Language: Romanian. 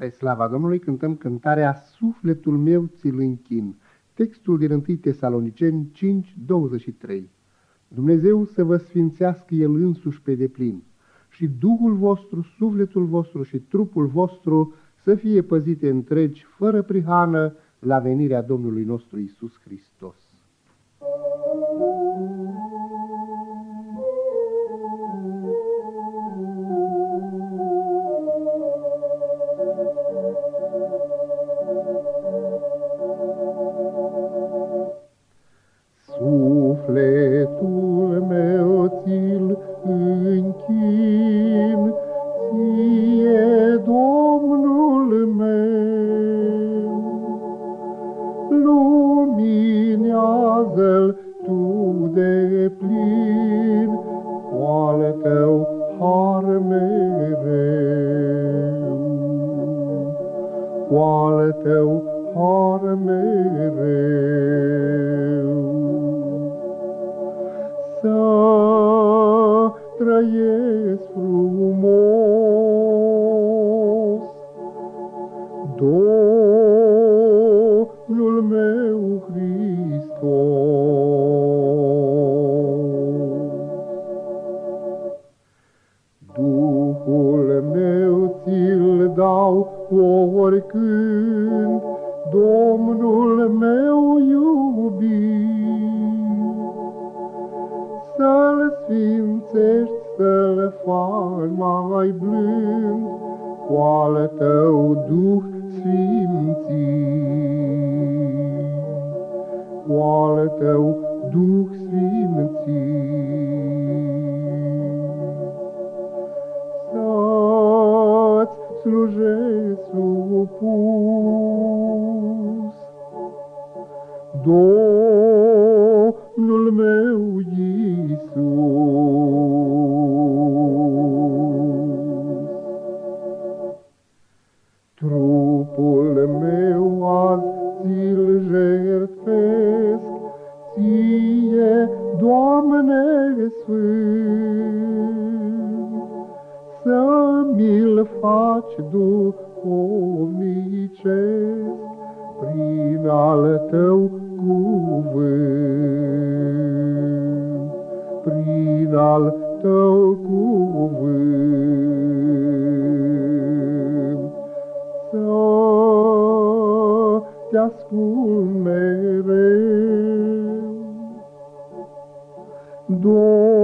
Spre slava Domnului cântăm cântarea Sufletul meu ți-l închin, textul din 1 Tesaloniceni 5:23. Dumnezeu să vă sfințească El însuși pe deplin și Duhul vostru, sufletul vostru și trupul vostru să fie păzite întregi, fără prihană, la venirea Domnului nostru Isus Hristos. Sufletul meu ți-l închin, ție, Domnul meu. Luminează-l tu de plin, cu al tău har mereu. Cu al tău har mereu trăiesc frumos. Domnul meu Hristos. Duhul meu ți-l dau oricând, Domnul meu iubit să-l sfințești, să-l faci mai blând, cu al tău Duh sfințit. Cu al tău Duh sfințit. Să-ți slujesc supus, Domnul meu Trupul meu azi ți-l jertfesc, Ție, Doamne Sfânt, Să mi-l faci duhovnicesc te ascult mereu, Doamne,